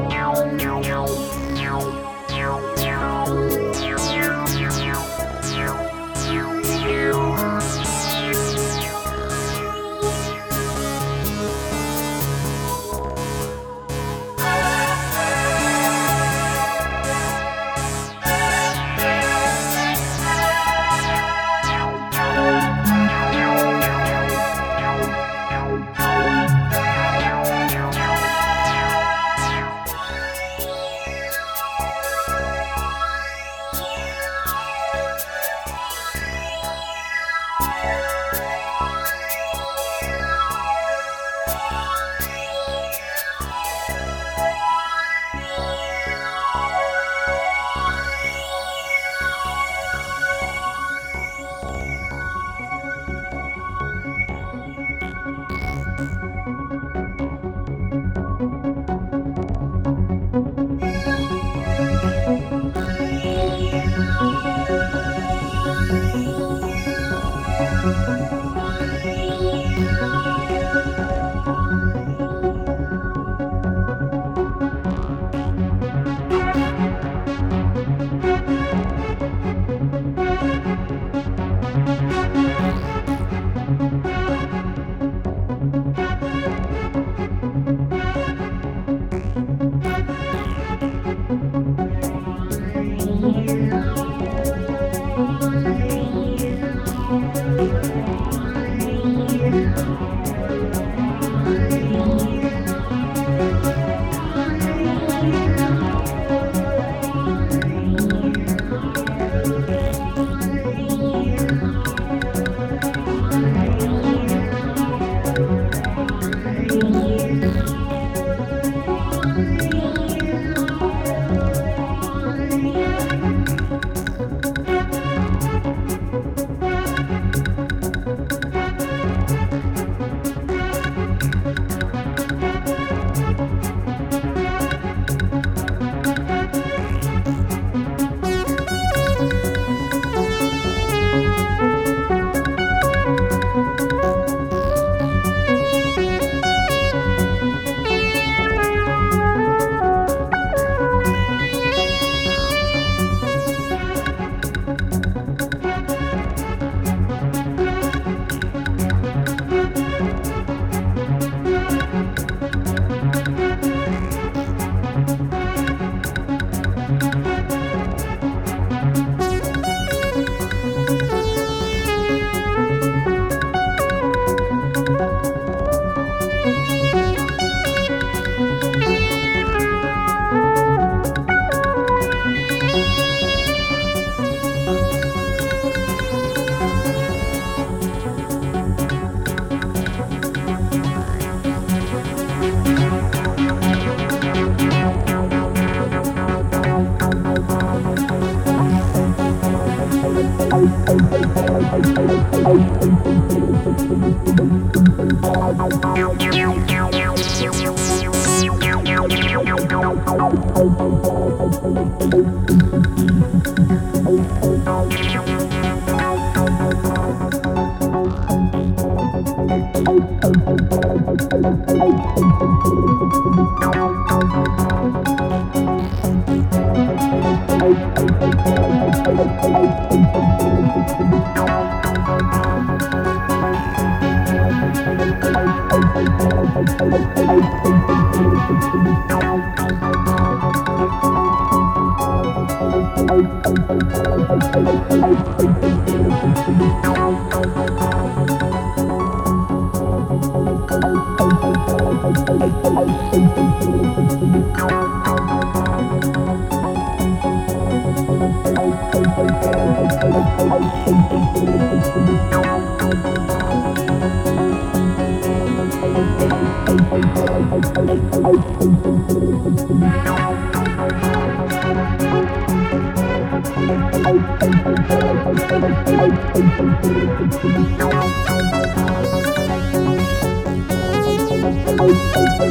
Bye.